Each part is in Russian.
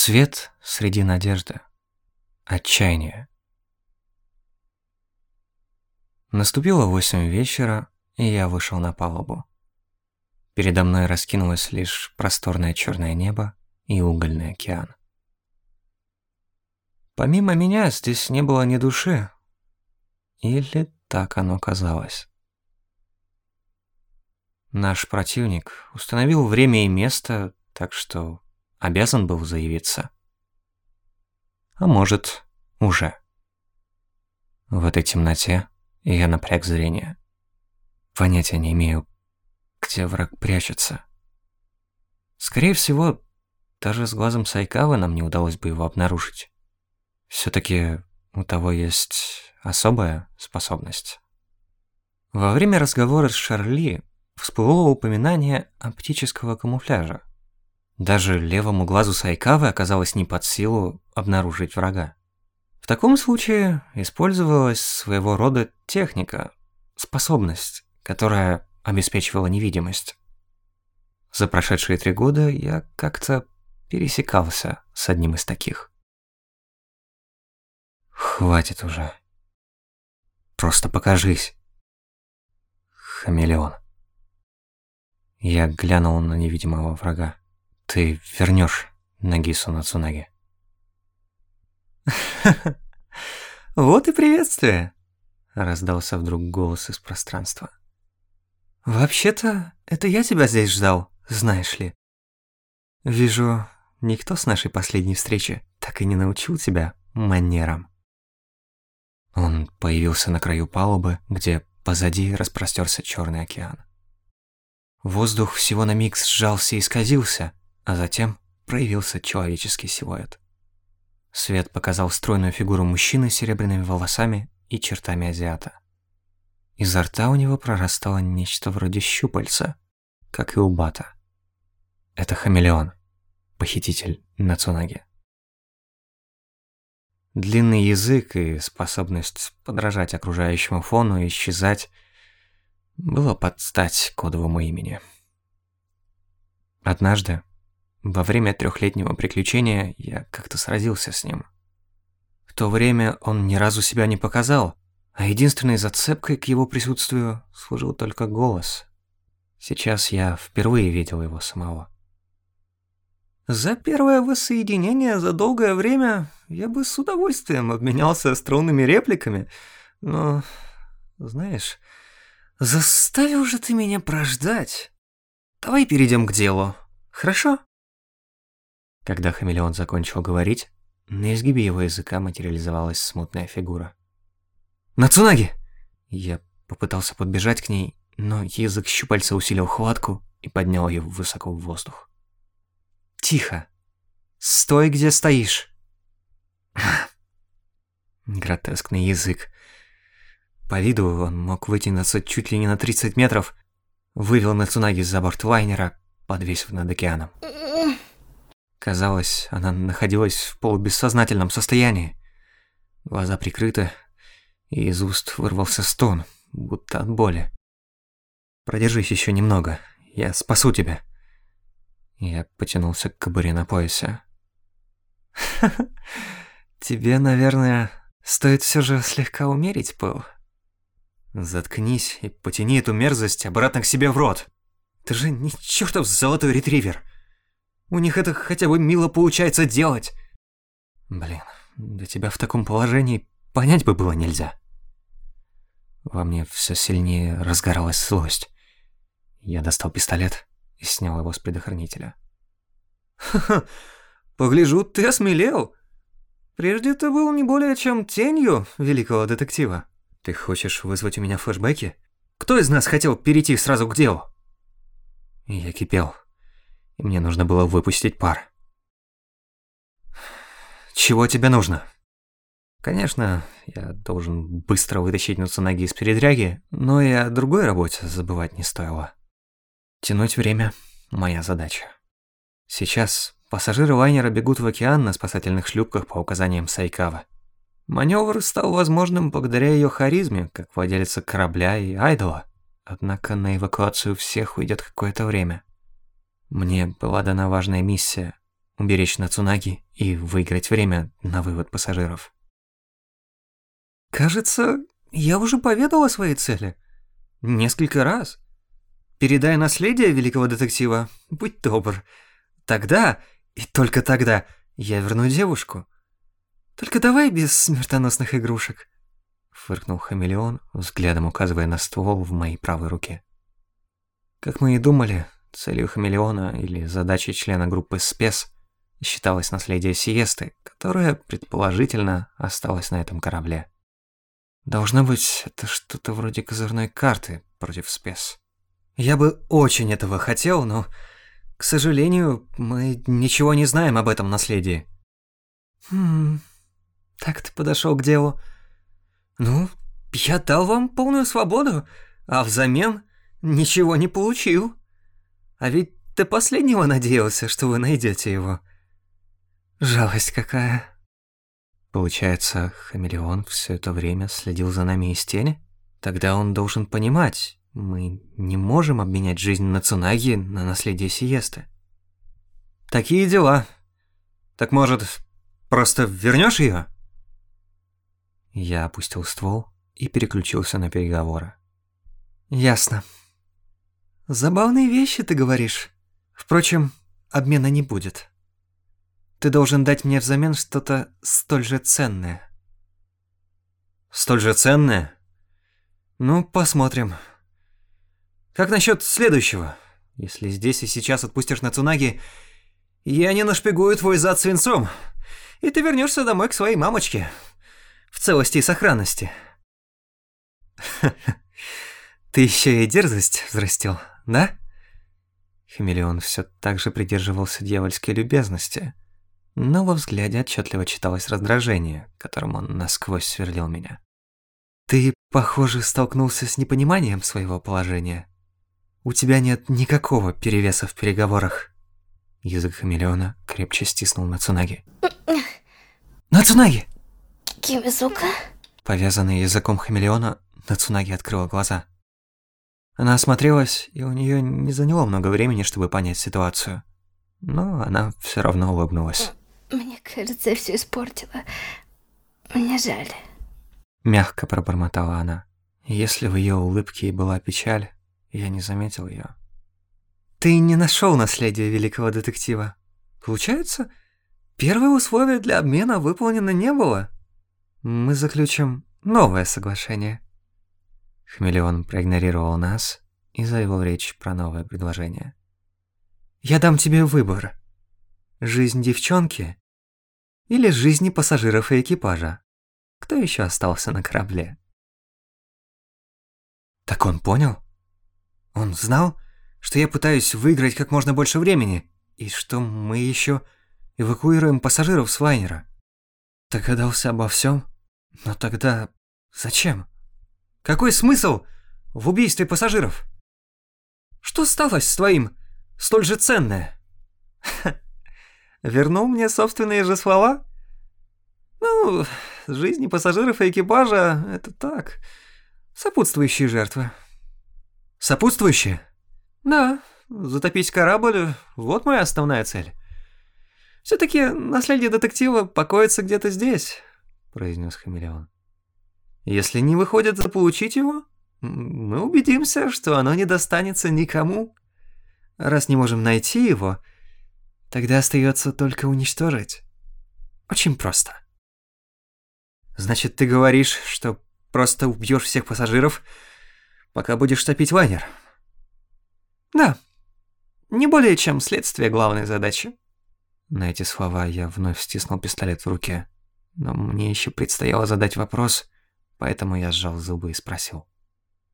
Свет среди надежды. Отчаяние. Наступило восемь вечера, и я вышел на палубу. Передо мной раскинулось лишь просторное черное небо и угольный океан. Помимо меня здесь не было ни души. Или так оно казалось. Наш противник установил время и место, так что обязан был заявиться. А может, уже. В этой темноте я напряг зрение. Понятия не имею, где враг прячется. Скорее всего, даже с глазом Сайкавы нам не удалось бы его обнаружить. Все-таки у того есть особая способность. Во время разговора с Шарли всплыло упоминание оптического камуфляжа. Даже левому глазу Сайкавы оказалось не под силу обнаружить врага. В таком случае использовалась своего рода техника, способность, которая обеспечивала невидимость. За прошедшие три года я как-то пересекался с одним из таких. Хватит уже. Просто покажись. Хамелеон. Я глянул на невидимого врага. Ты вернешь Нагису Нацунаги. Вот и приветствие, раздался вдруг голос из пространства. Вообще-то, это я тебя здесь ждал, знаешь ли. Вижу, никто с нашей последней встречи так и не научил тебя манерам. Он появился на краю палубы, где позади распростерся черный океан. Воздух всего на миг сжался и исказился, а затем проявился человеческий силуэт. Свет показал стройную фигуру мужчины с серебряными волосами и чертами азиата. Изо рта у него прорастало нечто вроде щупальца, как и у Бата. Это хамелеон, похититель Нацунаги. Длинный язык и способность подражать окружающему фону и исчезать было под стать кодовому имени. Однажды, во время трехлетнего приключения я как-то сразился с ним. В то время он ни разу себя не показал, а единственной зацепкой к его присутствию служил только голос. Сейчас я впервые видел его самого. За первое воссоединение за долгое время я бы с удовольствием обменялся остроумными репликами, но, знаешь, заставил же ты меня прождать. Давай перейдем к делу, хорошо? Когда хамелеон закончил говорить, на изгибе его языка материализовалась смутная фигура. «Нацунаги!» Я попытался подбежать к ней, но язык щупальца усилил хватку и поднял ее высоко в воздух. «Тихо! Стой, где стоишь!» Гротескный язык. По виду он мог вытянуться чуть ли не на 30 метров, вывел Нацунаги за борт лайнера, подвесив над океаном. Казалось, она находилась в полубессознательном состоянии. Глаза прикрыты, и из уст вырвался стон, будто от боли. «Продержись еще немного, я спасу тебя». Я потянулся к кобуре на поясе. тебе, наверное, стоит все же слегка умерить пыл». «Заткнись и потяни эту мерзость обратно к себе в рот. Ты же не чертов золотой ретривер». У них это хотя бы мило получается делать. Блин, да тебя в таком положении понять бы было нельзя. Во мне все сильнее разгоралась злость. Я достал пистолет и снял его с предохранителя. «Ха-ха, погляжу, ты осмелел. Прежде ты был не более чем тенью великого детектива. Ты хочешь вызвать у меня флешбеки? Кто из нас хотел перейти сразу к делу?» Я кипел и мне нужно было выпустить пар. «Чего тебе нужно?» Конечно, я должен быстро вытащить ноги из передряги, но и о другой работе забывать не стоило. Тянуть время – моя задача. Сейчас пассажиры лайнера бегут в океан на спасательных шлюпках по указаниям Сайкава. Маневр стал возможным благодаря ее харизме, как владелица корабля и айдола. Однако на эвакуацию всех уйдет какое-то время. Мне была дана важная миссия, уберечь Нацунаги и выиграть время на вывод пассажиров. Кажется, я уже поведал о своей цели. Несколько раз. Передай наследие великого детектива, будь добр. Тогда, и только тогда, я верну девушку. Только давай без смертоносных игрушек. Фыркнул хамелеон, взглядом указывая на ствол в моей правой руке. Как мы и думали, целью хамелеона или задачей члена группы СПЕС считалось наследие Сиесты, которое, предположительно, осталось на этом корабле. Должно быть, это что-то вроде козырной карты против спец. Я бы очень этого хотел, но, к сожалению, мы ничего не знаем об этом наследии. Хм, так ты подошел к делу. Ну, я дал вам полную свободу, а взамен ничего не получил. А ведь до последнего надеялся, что вы найдете его. Жалость какая. Получается, хамелеон все это время следил за нами из тени? Тогда он должен понимать, мы не можем обменять жизнь на Цунаги на наследие Сиесты. Такие дела. Так может, просто вернешь ее? Я опустил ствол и переключился на переговоры. Ясно. Забавные вещи ты говоришь. Впрочем, обмена не будет. Ты должен дать мне взамен что-то столь же ценное. Столь же ценное? Ну, посмотрим. Как насчет следующего? Если здесь и сейчас отпустишь на Цунаги, я не нашпигую твой зад свинцом, и ты вернешься домой к своей мамочке. В целости и сохранности. Ты еще и дерзость взрастил, да? Хамелеон все так же придерживался дьявольской любезности – но во взгляде отчетливо читалось раздражение, которым он насквозь сверлил меня. «Ты, похоже, столкнулся с непониманием своего положения. У тебя нет никакого перевеса в переговорах». Язык хамелеона крепче стиснул Нацунаги. «Нацунаги!» «Кимизука?» Повязанный языком хамелеона, Нацунаги открыла глаза. Она осмотрелась, и у нее не заняло много времени, чтобы понять ситуацию. Но она все равно улыбнулась. Мне кажется, я все испортила. Мне жаль. Мягко пробормотала она. Если в ее улыбке и была печаль, я не заметил ее. Ты не нашел наследия великого детектива. Получается, первое условие для обмена выполнено не было. Мы заключим новое соглашение. Хмелеон проигнорировал нас и завел речь про новое предложение. Я дам тебе выбор. Жизнь девчонки или жизни пассажиров и экипажа? Кто еще остался на корабле? Так он понял? Он знал, что я пытаюсь выиграть как можно больше времени, и что мы еще эвакуируем пассажиров с лайнера. Догадался обо всем? Но тогда зачем? Какой смысл в убийстве пассажиров? Что стало с твоим столь же ценное? Вернул мне собственные же слова? Ну, жизни пассажиров и экипажа — это так, сопутствующие жертвы. Сопутствующие? Да, затопить корабль — вот моя основная цель. все таки наследие детектива покоится где-то здесь, — произнес хамелеон. Если не выходит заполучить его, мы убедимся, что оно не достанется никому. Раз не можем найти его — Тогда остается только уничтожить. Очень просто. Значит, ты говоришь, что просто убьешь всех пассажиров, пока будешь топить лайнер? Да. Не более чем следствие главной задачи. На эти слова я вновь стиснул пистолет в руке. Но мне еще предстояло задать вопрос, поэтому я сжал зубы и спросил.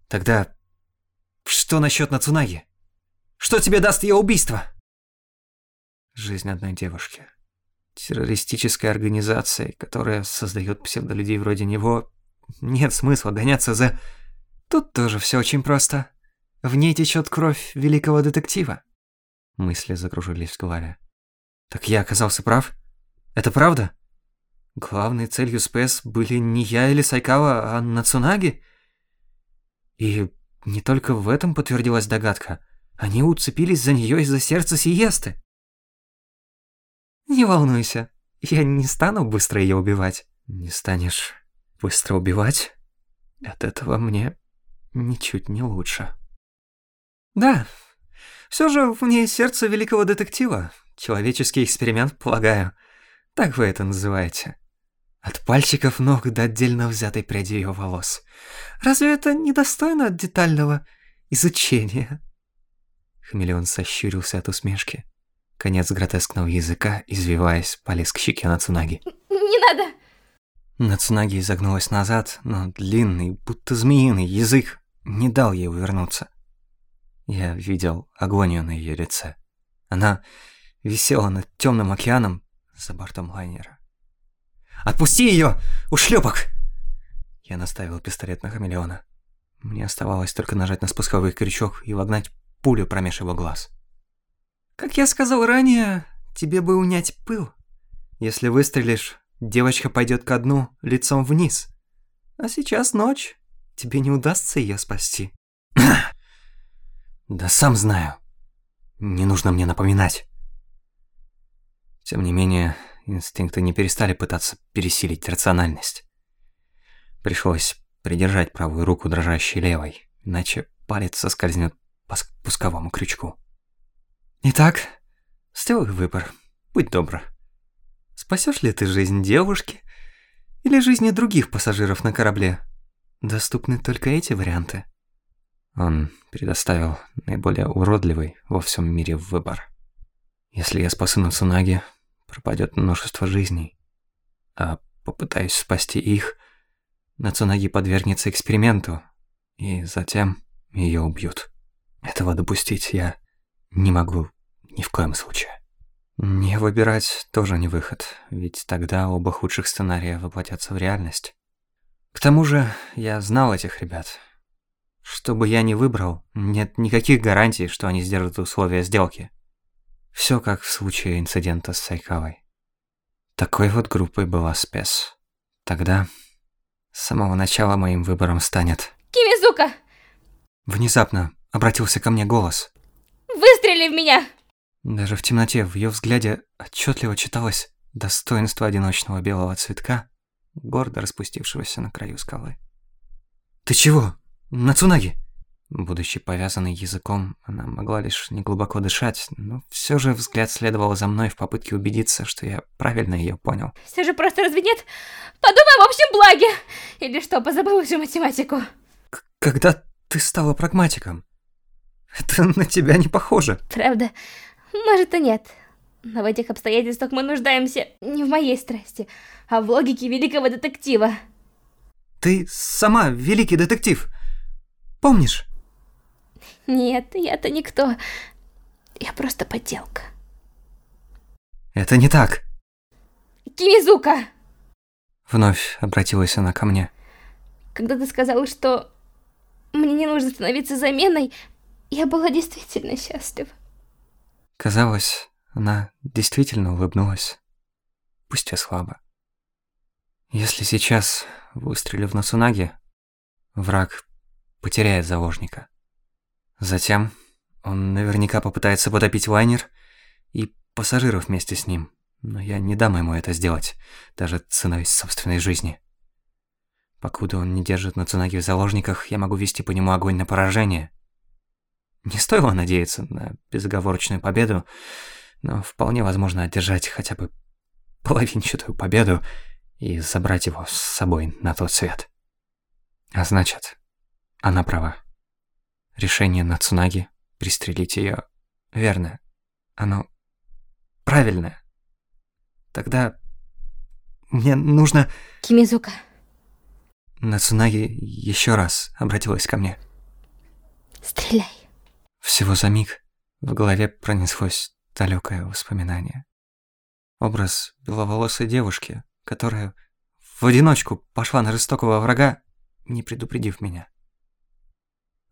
Тогда что насчет Нацунаги? Что тебе даст ее убийство? Жизнь одной девушки. Террористической организации, которая создает псевдолюдей вроде него, нет смысла гоняться за... Тут тоже все очень просто. В ней течет кровь великого детектива. Мысли закружились в голове. Так я оказался прав? Это правда? Главной целью СПС были не я или Сайкава, а Нацунаги? И не только в этом подтвердилась догадка. Они уцепились за нее из-за сердца Сиесты. Не волнуйся, я не стану быстро ее убивать. Не станешь быстро убивать? От этого мне ничуть не лучше. Да, все же в ней сердце великого детектива. Человеческий эксперимент, полагаю. Так вы это называете. От пальчиков ног до отдельно взятой пряди ее волос. Разве это недостойно детального изучения? Хамелеон сощурился от усмешки. Конец гротескного языка, извиваясь, полез к щеке Нацунаги. Не надо! Нацунаги изогнулась назад, но длинный, будто змеиный язык не дал ей увернуться. Я видел агонию на ее лице. Она висела над темным океаном за бортом лайнера. «Отпусти ее, ушлепок!» Я наставил пистолет на хамелеона. Мне оставалось только нажать на спусковой крючок и вогнать пулю промеж его глаз. Как я сказал ранее, тебе бы унять пыл. Если выстрелишь, девочка пойдет ко дну лицом вниз. А сейчас ночь, тебе не удастся ее спасти. да сам знаю. Не нужно мне напоминать. Тем не менее, инстинкты не перестали пытаться пересилить рациональность. Пришлось придержать правую руку дрожащей левой, иначе палец соскользнет по спусковому крючку. Итак, сделай выбор, будь добр. Спасешь ли ты жизнь девушки или жизни других пассажиров на корабле? Доступны только эти варианты. Он предоставил наиболее уродливый во всем мире выбор. Если я спасу Нацунаги, пропадет множество жизней. А попытаюсь спасти их, Нацунаги подвергнется эксперименту, и затем ее убьют. Этого допустить я не могу ни в коем случае. Не выбирать тоже не выход, ведь тогда оба худших сценария воплотятся в реальность. К тому же, я знал этих ребят. Что бы я ни выбрал, нет никаких гарантий, что они сдержат условия сделки. Все как в случае инцидента с Сайкавой. Такой вот группой была спец. Тогда с самого начала моим выбором станет... Кимизука! Внезапно обратился ко мне голос. Выстрели в меня! Даже в темноте в ее взгляде отчетливо читалось достоинство одиночного белого цветка, гордо распустившегося на краю скалы. «Ты чего? Нацунаги?» Будучи повязанной языком, она могла лишь неглубоко дышать, но все же взгляд следовал за мной в попытке убедиться, что я правильно ее понял. Все же просто разве нет? Подумай об общем благе! Или что, позабыл уже математику? К когда ты стала прагматиком? Это на тебя не похоже. Правда? Может и нет. Но в этих обстоятельствах мы нуждаемся не в моей страсти, а в логике великого детектива. Ты сама великий детектив. Помнишь? Нет, я-то никто. Я просто подделка. Это не так. Кимизука! Вновь обратилась она ко мне. Когда ты сказала, что мне не нужно становиться заменой, я была действительно счастлива. Казалось, она действительно улыбнулась. Пусть и слабо. Если сейчас выстрелю в Нацунаги, враг потеряет заложника. Затем он наверняка попытается потопить лайнер и пассажиров вместе с ним, но я не дам ему это сделать, даже ценой собственной жизни. Покуда он не держит Нацунаги в заложниках, я могу вести по нему огонь на поражение. Не стоило надеяться на безоговорочную победу, но вполне возможно одержать хотя бы половинчатую победу и забрать его с собой на тот свет. А значит, она права. Решение Нацунаги пристрелить ее верное. Оно правильное. Тогда мне нужно... Кимизука. Нацунаги еще раз обратилась ко мне. Стреляй. Всего за миг в голове пронеслось далекое воспоминание. Образ беловолосой девушки, которая в одиночку пошла на жестокого врага, не предупредив меня.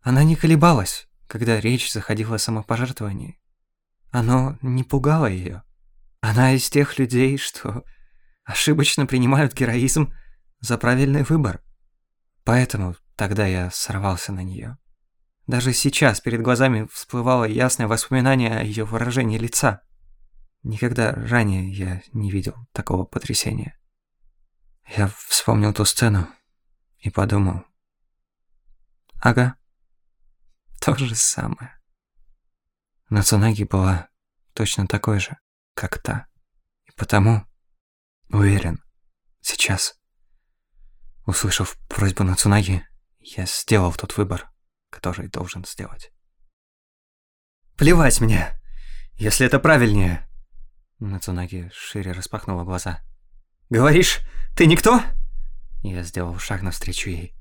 Она не колебалась, когда речь заходила о самопожертвовании. Оно не пугало ее. Она из тех людей, что ошибочно принимают героизм за правильный выбор. Поэтому тогда я сорвался на нее. Даже сейчас перед глазами всплывало ясное воспоминание о ее выражении лица. Никогда ранее я не видел такого потрясения. Я вспомнил ту сцену и подумал. Ага, то же самое. Нацунаги была точно такой же, как та. И потому, уверен, сейчас, услышав просьбу Нацунаги, я сделал тот выбор, который должен сделать. Плевать мне, если это правильнее. Нацунаги шире распахнула глаза. «Говоришь, ты никто?» Я сделал шаг навстречу ей.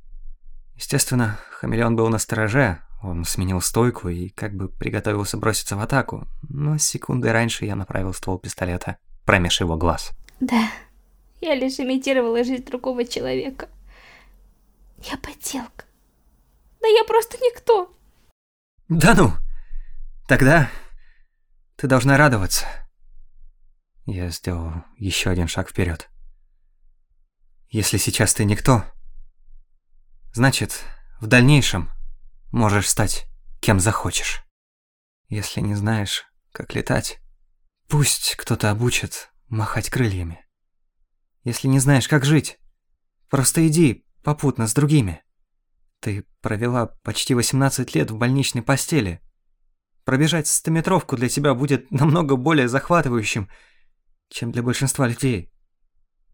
Естественно, хамелеон был на стороже, он сменил стойку и как бы приготовился броситься в атаку, но секунды раньше я направил ствол пистолета промеж его глаз. Да, я лишь имитировала жизнь другого человека. Я подделка. Да я просто никто. Да ну, тогда ты должна радоваться. Я сделал еще один шаг вперед. Если сейчас ты никто, значит, в дальнейшем можешь стать кем захочешь. Если не знаешь, как летать, пусть кто-то обучит махать крыльями. Если не знаешь, как жить, просто иди попутно с другими. Ты провела почти 18 лет в больничной постели. Пробежать стометровку для тебя будет намного более захватывающим, чем для большинства людей.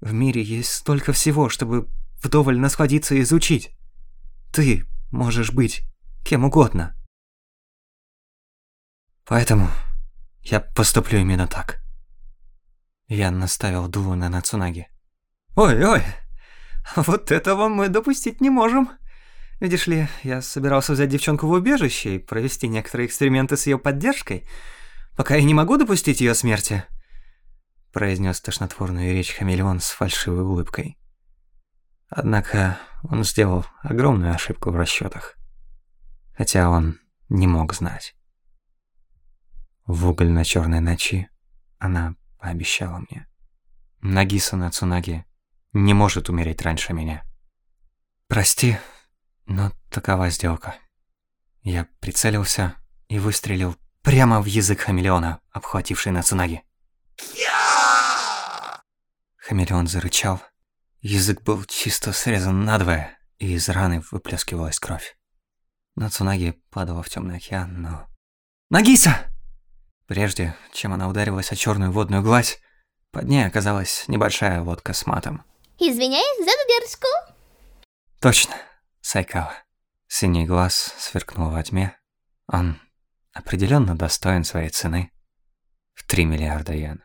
В мире есть столько всего, чтобы вдоволь насходиться и изучить. Ты можешь быть кем угодно. Поэтому я поступлю именно так. Я наставил дуло на Нацунаги. Ой-ой, вот этого мы допустить не можем. Видишь ли, я собирался взять девчонку в убежище и провести некоторые эксперименты с ее поддержкой, пока я не могу допустить ее смерти произнес тошнотворную речь хамелеон с фальшивой улыбкой. Однако он сделал огромную ошибку в расчетах, хотя он не мог знать. В угольно-черной ночи она пообещала мне. Нагиса Нацунаги не может умереть раньше меня. Прости, но такова сделка. Я прицелился и выстрелил прямо в язык хамелеона, обхвативший Нацунаги. Хамелеон зарычал. Язык был чисто срезан надвое, и из раны выплескивалась кровь. Нацунаги падала в темный океан, но... «Нагиса!» Прежде, чем она ударилась о черную водную гладь, под ней оказалась небольшая лодка с матом. Извиняюсь за задержку. Точно, Сайкава. Синий глаз сверкнул во тьме. Он определенно достоин своей цены в 3 миллиарда йен.